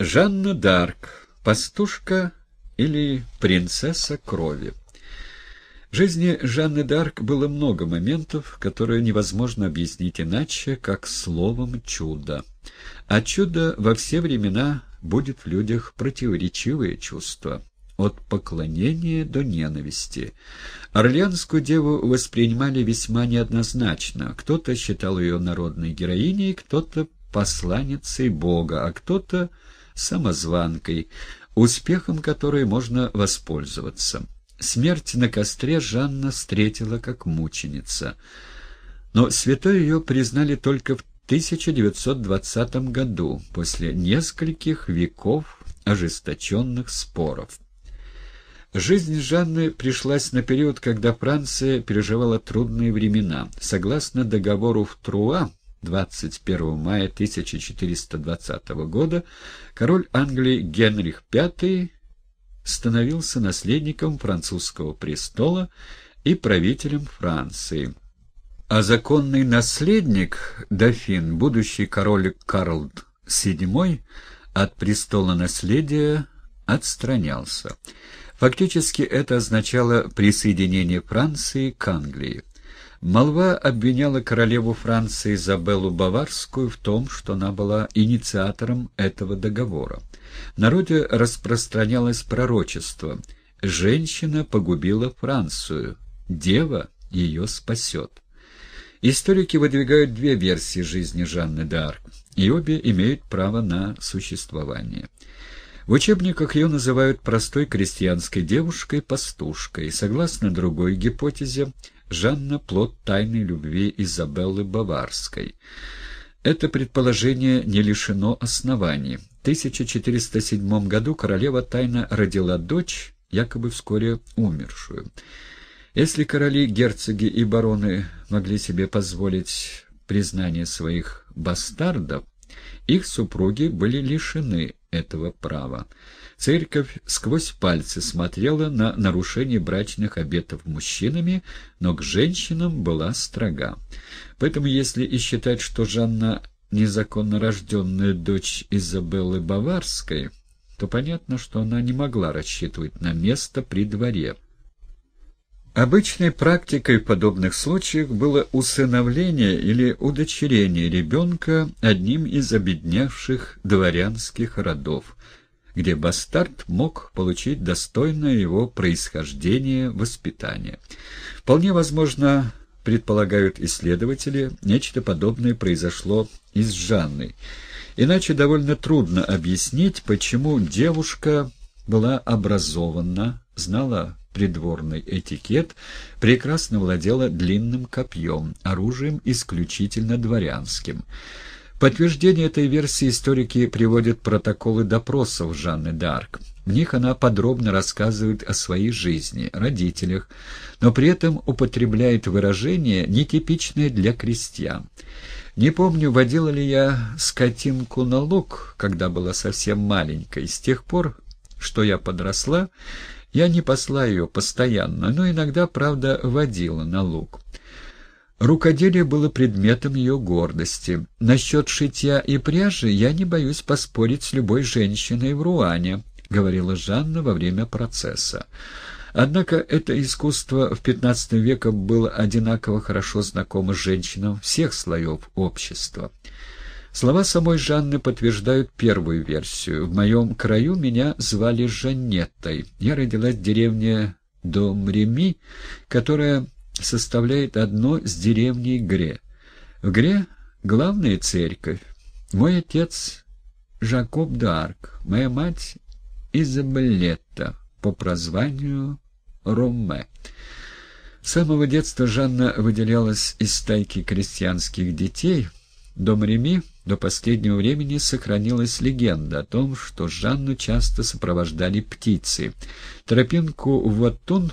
Жанна Дарк, пастушка или принцесса крови. В жизни Жанны Дарк было много моментов, которые невозможно объяснить иначе, как словом «чудо». А чудо во все времена будет в людях противоречивые чувства. От поклонения до ненависти. Орлеанскую деву воспринимали весьма неоднозначно. Кто-то считал ее народной героиней, кто-то посланницей Бога, а кто-то самозванкой, успехом которой можно воспользоваться. Смерть на костре Жанна встретила как мученица. Но святой ее признали только в 1920 году, после нескольких веков ожесточенных споров. Жизнь Жанны пришлась на период, когда Франция переживала трудные времена. Согласно договору в Труа, 21 мая 1420 года король Англии Генрих V становился наследником французского престола и правителем Франции. А законный наследник, дофин, будущий король Карл VII, от престола наследия отстранялся. Фактически это означало присоединение Франции к Англии. Молва обвиняла королеву Франции Изабеллу Баварскую в том, что она была инициатором этого договора. В народе распространялось пророчество «Женщина погубила Францию, дева ее спасет». Историки выдвигают две версии жизни Жанны д'Арк, и обе имеют право на существование. В учебниках ее называют простой крестьянской девушкой-пастушкой. Согласно другой гипотезе, Жанна — плод тайной любви Изабеллы Баварской. Это предположение не лишено оснований. В 1407 году королева тайно родила дочь, якобы вскоре умершую. Если короли, герцоги и бароны могли себе позволить признание своих бастардов, их супруги были лишены этого права. Церковь сквозь пальцы смотрела на нарушение брачных обетов мужчинами, но к женщинам была строга. Поэтому если и считать, что Жанна незаконно рожденная дочь Изабеллы Баварской, то понятно, что она не могла рассчитывать на место при дворе. Обычной практикой в подобных случаях было усыновление или удочерение ребенка одним из обедневших дворянских родов, где бастард мог получить достойное его происхождение воспитание. Вполне возможно, предполагают исследователи, нечто подобное произошло и с Жанной. Иначе довольно трудно объяснить, почему девушка была образована, знала придворный этикет, прекрасно владела длинным копьем, оружием исключительно дворянским. Подтверждение этой версии историки приводят протоколы допросов Жанны д'Арк. В них она подробно рассказывает о своей жизни, родителях, но при этом употребляет выражение, нетипичное для крестьян. Не помню, водила ли я скотинку на луг, когда была совсем маленькой. С тех пор, что я подросла, я не посла ее постоянно, но иногда, правда, водила на луг. Рукоделие было предметом ее гордости. Насчет шитья и пряжи я не боюсь поспорить с любой женщиной в Руане, — говорила Жанна во время процесса. Однако это искусство в XV веке было одинаково хорошо знакомо женщинам всех слоев общества. Слова самой Жанны подтверждают первую версию. В моем краю меня звали Жанеттой. Я родилась в деревне Домреми, которая составляет одно с деревней Гре. В Гре главная церковь. Мой отец Жакоб Д'Арк, моя мать Изабеллетта, по прозванию Роме. С самого детства Жанна выделялась из стайки крестьянских детей. Дом Реми до последнего времени сохранилась легенда о том, что Жанну часто сопровождали птицы. Тропинку в Ваттун,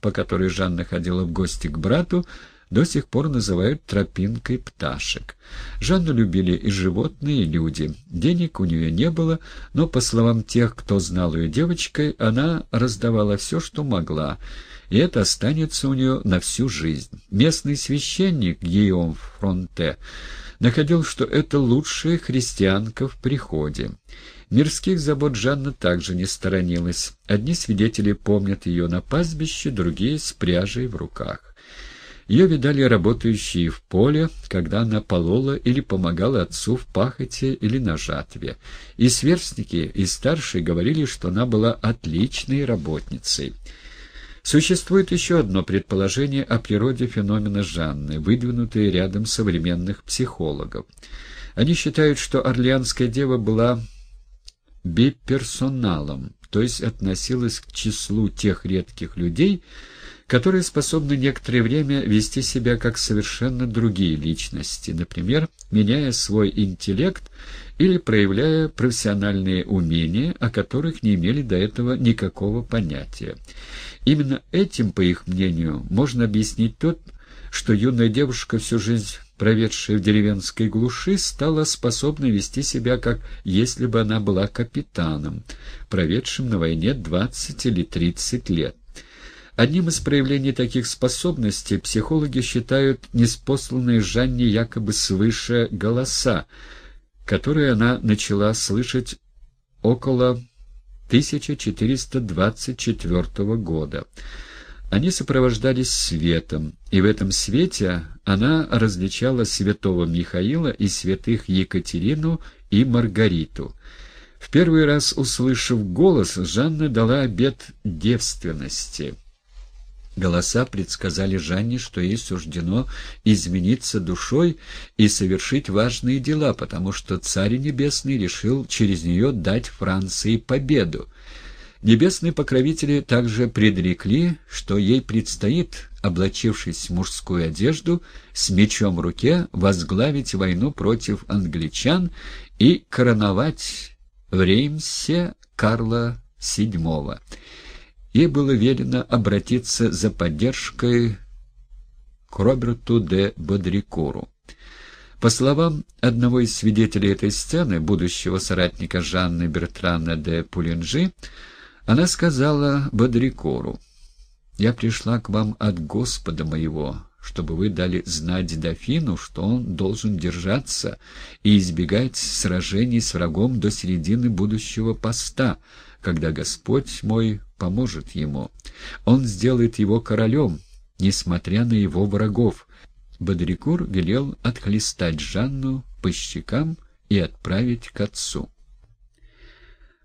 по которой Жанна ходила в гости к брату, до сих пор называют тропинкой пташек. Жанну любили и животные, и люди. Денег у нее не было, но, по словам тех, кто знал ее девочкой, она раздавала все, что могла, и это останется у нее на всю жизнь. Местный священник Гийом Фронте находил, что это лучшая христианка в приходе. Мирских забот Жанна также не сторонилась. Одни свидетели помнят ее на пастбище, другие — с пряжей в руках. Ее видали работающие в поле, когда она полола или помогала отцу в пахоте или на жатве. И сверстники, и старшие говорили, что она была отличной работницей. Существует еще одно предположение о природе феномена Жанны, выдвинутое рядом современных психологов. Они считают, что Орлеанская дева была биперсоналом, то есть относилась к числу тех редких людей, которые способны некоторое время вести себя как совершенно другие личности, например, меняя свой интеллект или проявляя профессиональные умения, о которых не имели до этого никакого понятия. Именно этим, по их мнению, можно объяснить тот, что юная девушка, всю жизнь проведшая в деревенской глуши, стала способна вести себя, как если бы она была капитаном, проведшим на войне 20 или 30 лет. Одним из проявлений таких способностей психологи считают неспосланные Жанне якобы свыше голоса, которые она начала слышать около 1424 года. Они сопровождались светом, и в этом свете она различала святого Михаила и святых Екатерину и Маргариту. В первый раз услышав голос, Жанна дала обет девственности — Голоса предсказали Жанне, что ей суждено измениться душой и совершить важные дела, потому что Царь Небесный решил через нее дать Франции победу. Небесные покровители также предрекли, что ей предстоит, облачившись в мужскую одежду, с мечом в руке, возглавить войну против англичан и короновать в Реймсе Карла VII ей было велено обратиться за поддержкой к Роберту де Бодрикуру. По словам одного из свидетелей этой сцены, будущего соратника Жанны Бертрана де Пулинжи, она сказала Бодрикуру, «Я пришла к вам от Господа моего, чтобы вы дали знать дофину, что он должен держаться и избегать сражений с врагом до середины будущего поста, когда Господь мой поможет ему. Он сделает его королем, несмотря на его врагов. Бодрикур велел отхлестать Жанну по щекам и отправить к отцу.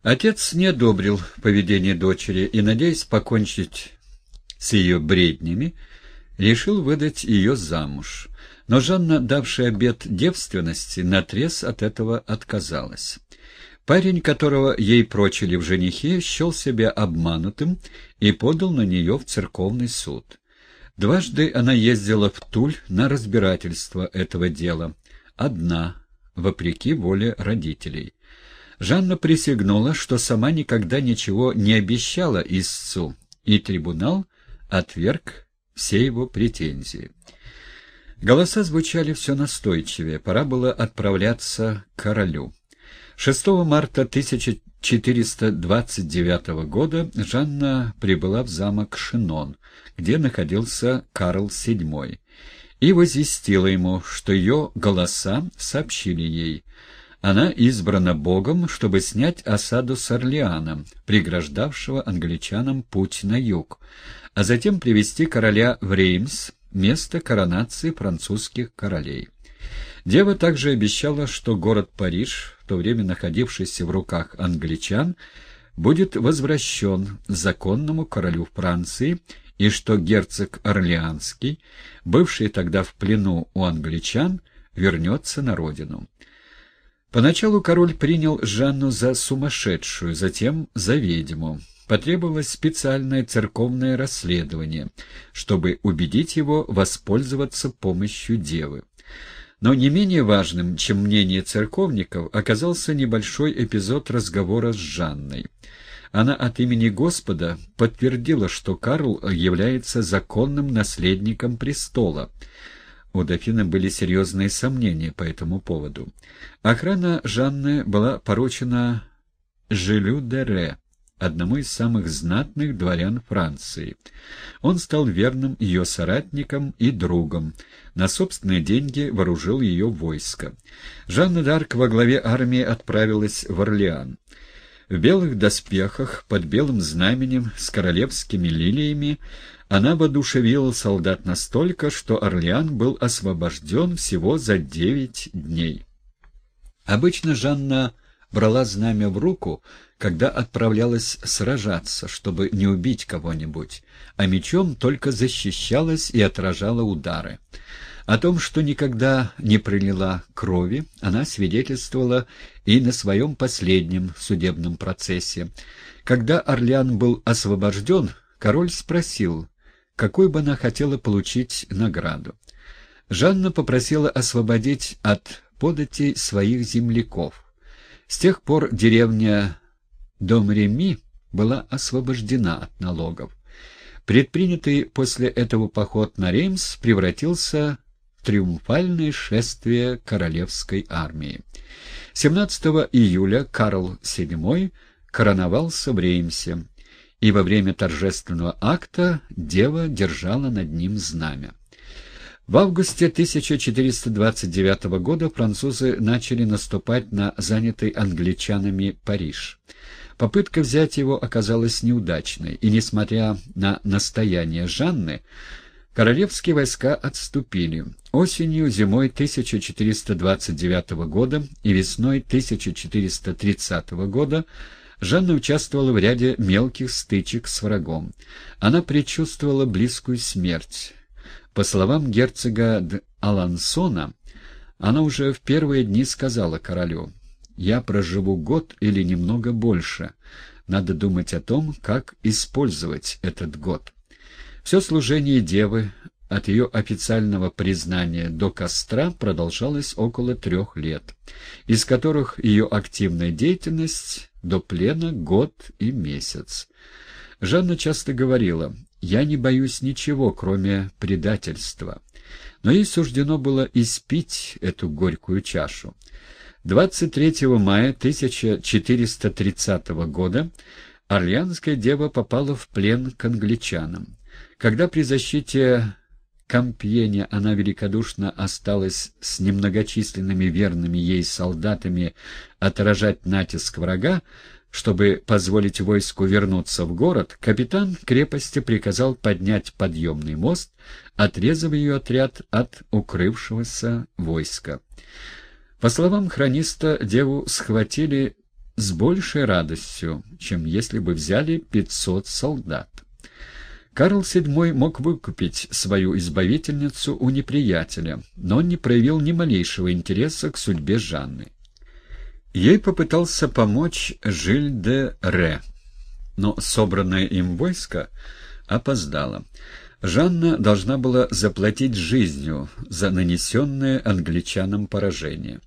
Отец не одобрил поведение дочери и, надеясь покончить с ее бреднями, решил выдать ее замуж. Но Жанна, давшая обет девственности, наотрез от этого отказалась. Парень, которого ей прочили в женихе, счел себя обманутым и подал на нее в церковный суд. Дважды она ездила в Туль на разбирательство этого дела. Одна, вопреки воле родителей. Жанна присягнула, что сама никогда ничего не обещала истцу, и трибунал отверг все его претензии. Голоса звучали все настойчивее, пора было отправляться к королю. 6 марта 1429 года Жанна прибыла в замок Шинон, где находился Карл VII, и возвестила ему, что ее голоса сообщили ей. Она избрана Богом, чтобы снять осаду с Орлеаном, преграждавшего англичанам путь на юг, а затем привести короля в Реймс, место коронации французских королей. Дева также обещала, что город Париж, в то время находившийся в руках англичан, будет возвращен законному королю Франции, и что герцог Орлеанский, бывший тогда в плену у англичан, вернется на родину. Поначалу король принял Жанну за сумасшедшую, затем за ведьму. Потребовалось специальное церковное расследование, чтобы убедить его воспользоваться помощью девы. Но не менее важным, чем мнение церковников, оказался небольшой эпизод разговора с Жанной. Она от имени Господа подтвердила, что Карл является законным наследником престола. У дофина были серьезные сомнения по этому поводу. Охрана Жанны была поручена Жилю де Ре, одному из самых знатных дворян Франции. Он стал верным ее соратником и другом. На собственные деньги вооружил ее войско. Жанна Д'Арк во главе армии отправилась в Орлеан. В белых доспехах, под белым знаменем, с королевскими лилиями, она воодушевила солдат настолько, что Орлеан был освобожден всего за девять дней. Обычно Жанна брала знамя в руку, когда отправлялась сражаться, чтобы не убить кого-нибудь, а мечом только защищалась и отражала удары. О том, что никогда не пролила крови, она свидетельствовала и на своем последнем судебном процессе. Когда Орлеан был освобожден, король спросил, какой бы она хотела получить награду. Жанна попросила освободить от податей своих земляков. С тех пор деревня Дом-Реми была освобождена от налогов. Предпринятый после этого поход на Реймс превратился в триумфальное шествие королевской армии. 17 июля Карл VII короновался в Реймсе, и во время торжественного акта дева держала над ним знамя. В августе 1429 года французы начали наступать на занятый англичанами Париж. Попытка взять его оказалась неудачной, и, несмотря на настояние Жанны, королевские войска отступили. Осенью, зимой 1429 года и весной 1430 года Жанна участвовала в ряде мелких стычек с врагом. Она предчувствовала близкую смерть. По словам герцога Д. Алансона, она уже в первые дни сказала королю, «Я проживу год или немного больше. Надо думать о том, как использовать этот год». Все служение девы от ее официального признания до костра продолжалось около трех лет, из которых ее активная деятельность до плена год и месяц. Жанна часто говорила, я не боюсь ничего, кроме предательства. Но ей суждено было испить эту горькую чашу. 23 мая 1430 года Орлеанская дева попала в плен к англичанам. Когда при защите Кампьене она великодушно осталась с немногочисленными верными ей солдатами отражать натиск врага, чтобы позволить войску вернуться в город, капитан крепости приказал поднять подъемный мост, отрезав ее отряд от укрывшегося войска. По словам хрониста, деву схватили с большей радостью, чем если бы взяли пятьсот солдат. Карл VII мог выкупить свою избавительницу у неприятеля, но он не проявил ни малейшего интереса к судьбе Жанны. Ей попытался помочь Жиль де Ре, но собранное им войско опоздало. Жанна должна была заплатить жизнью за нанесенное англичанам поражение.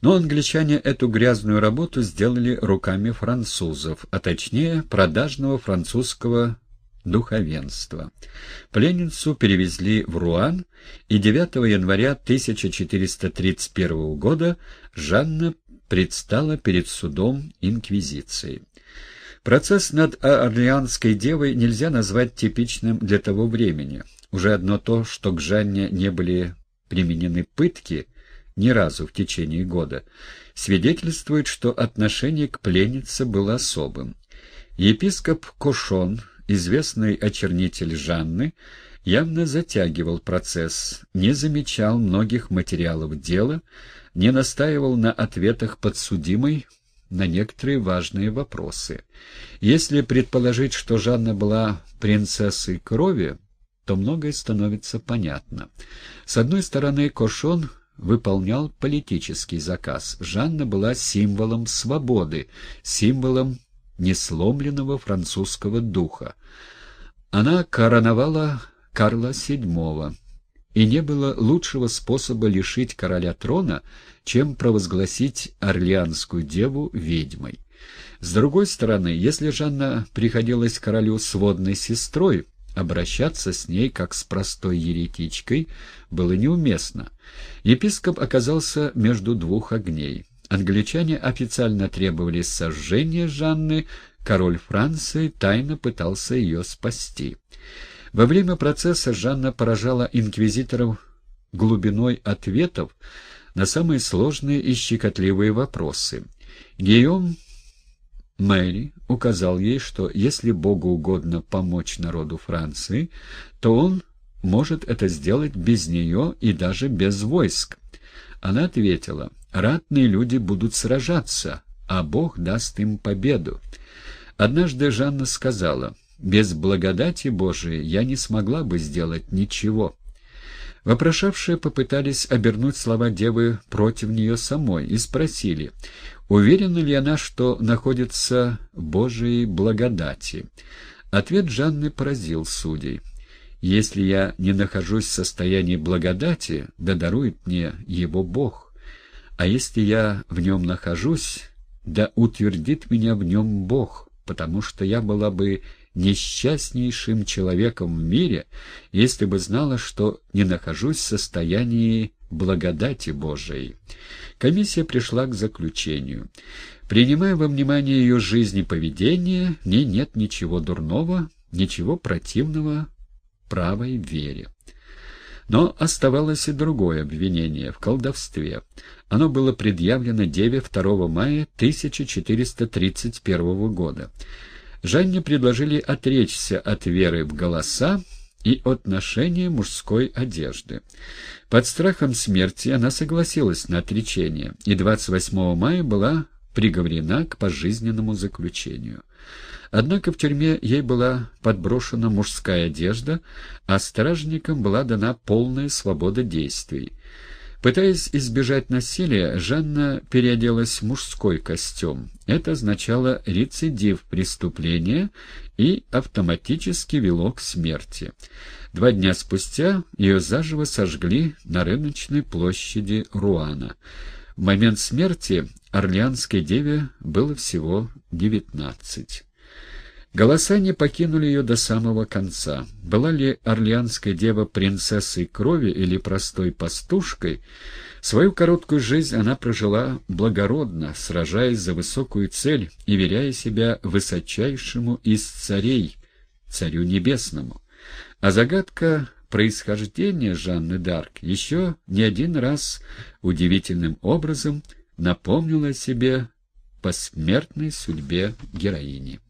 Но англичане эту грязную работу сделали руками французов, а точнее продажного французского духовенства. Пленницу перевезли в Руан, и 9 января 1431 года Жанна предстала перед судом Инквизиции. Процесс над Орлеанской девой нельзя назвать типичным для того времени. Уже одно то, что к Жанне не были применены пытки ни разу в течение года, свидетельствует, что отношение к пленнице было особым. Епископ Кошон, известный очернитель Жанны, явно затягивал процесс, не замечал многих материалов дела, не настаивал на ответах подсудимой на некоторые важные вопросы. Если предположить, что Жанна была принцессой крови, то многое становится понятно. С одной стороны, Кошон выполнял политический заказ. Жанна была символом свободы, символом несломленного французского духа. Она короновала Карла VII, и не было лучшего способа лишить короля трона, чем провозгласить Орлеанскую деву ведьмой. С другой стороны, если Жанна приходилась королю сводной сестрой, обращаться с ней как с простой еретичкой было неуместно. Епископ оказался между двух огней. Англичане официально требовали сожжения Жанны, король Франции тайно пытался ее спасти. Во время процесса Жанна поражала инквизиторов глубиной ответов на самые сложные и щекотливые вопросы. Гийом Мэри указал ей, что если Богу угодно помочь народу Франции, то он может это сделать без нее и даже без войск. Она ответила, ратные люди будут сражаться, а Бог даст им победу. Однажды Жанна сказала, без благодати Божией я не смогла бы сделать ничего. Вопрошавшие попытались обернуть слова девы против нее самой и спросили, уверена ли она, что находится в Божией благодати. Ответ Жанны поразил судей. «Если я не нахожусь в состоянии благодати, да дарует мне его Бог. А если я в нем нахожусь, да утвердит меня в нем Бог, потому что я была бы несчастнейшим человеком в мире, если бы знала, что не нахожусь в состоянии благодати Божией. Комиссия пришла к заключению. Принимая во внимание ее жизнь и поведение, в нет ничего дурного, ничего противного правой вере. Но оставалось и другое обвинение в колдовстве. Оно было предъявлено Деве 2 мая 1431 года. Жанне предложили отречься от веры в голоса и от ношения мужской одежды. Под страхом смерти она согласилась на отречение, и 28 мая была приговорена к пожизненному заключению. Однако в тюрьме ей была подброшена мужская одежда, а стражникам была дана полная свобода действий. Пытаясь избежать насилия, Жанна переоделась в мужской костюм. Это означало рецидив преступления и автоматически вело к смерти. Два дня спустя ее заживо сожгли на рыночной площади Руана. В момент смерти Орлеанской деве было всего девятнадцать. Голоса не покинули ее до самого конца. Была ли Орлеанская дева принцессой крови или простой пастушкой, свою короткую жизнь она прожила благородно, сражаясь за высокую цель и веряя себя высочайшему из царей, царю небесному. А загадка происхождения Жанны Д'Арк еще не один раз удивительным образом напомнила себе посмертной судьбе героини.